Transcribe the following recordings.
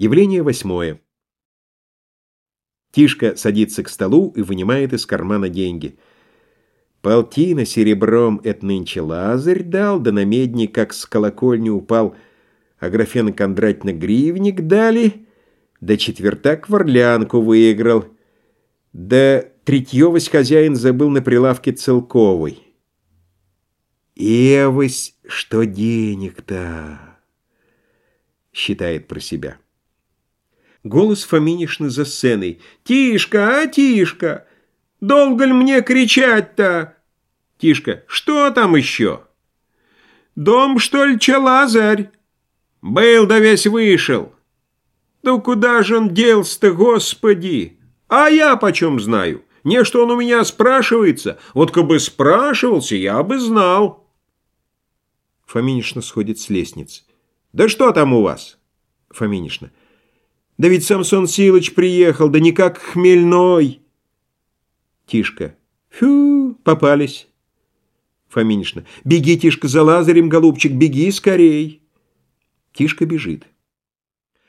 Явление восьмое. Тишка садится к столу и вынимает из кармана деньги. Полтина серебром это нынче Лазарь дал, да на медне, как с колокольни упал, Аграфена Кондратьевна гривник дали, да четвертак в орлянку выиграл, да третьевось хозяин забыл на прилавке целковой. Эвось, что денег-то, считает про себя. Голос Фоминишны за сценой. «Тишка, а, Тишка! Долго ли мне кричать-то?» Тишка. «Что там еще?» «Дом, что ли, че Лазарь?» «Был да весь вышел». «Да куда же он делся-то, господи? А я почем знаю? Не, что он у меня спрашивается. Вот как бы спрашивался, я бы знал». Фоминишна сходит с лестницы. «Да что там у вас?» Фоминишна. Да ведь Самсон Силыч приехал, да не как хмельной. Тишка. Фу, попались. Фоминишна. Беги, Тишка, за Лазарем, голубчик, беги скорей. Тишка бежит.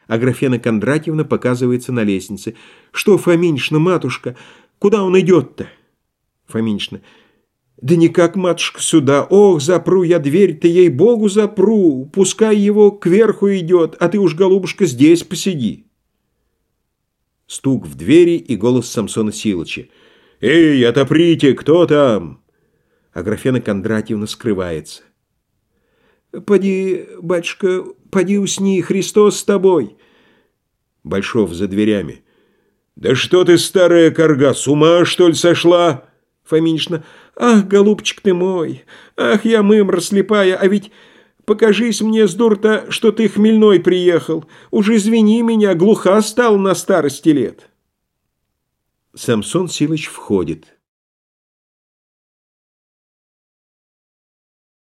Аграфена Кондратьевна показывается на лестнице. Что, Фоминишна, матушка, куда он идет-то? Фоминишна. Да никак, матушка, сюда. Ох, запру я дверь-то, ей-богу, запру. Пускай его кверху идет, а ты уж, голубушка, здесь посиди. Стук в двери и голос Самсона Силыча. «Эй, отоприте, кто там?» Аграфена Кондратьевна скрывается. «Поди, батюшка, поди усни, Христос с тобой!» Большов за дверями. «Да что ты, старая корга, с ума, что ли, сошла?» Фоминишна. «Ах, голубчик ты мой! Ах, я мымра слепая, а ведь Покажись мне с дурта, что ты хмельной приехал. Уж извини меня, глуха стал на старости лет. Самсон Силыч входит.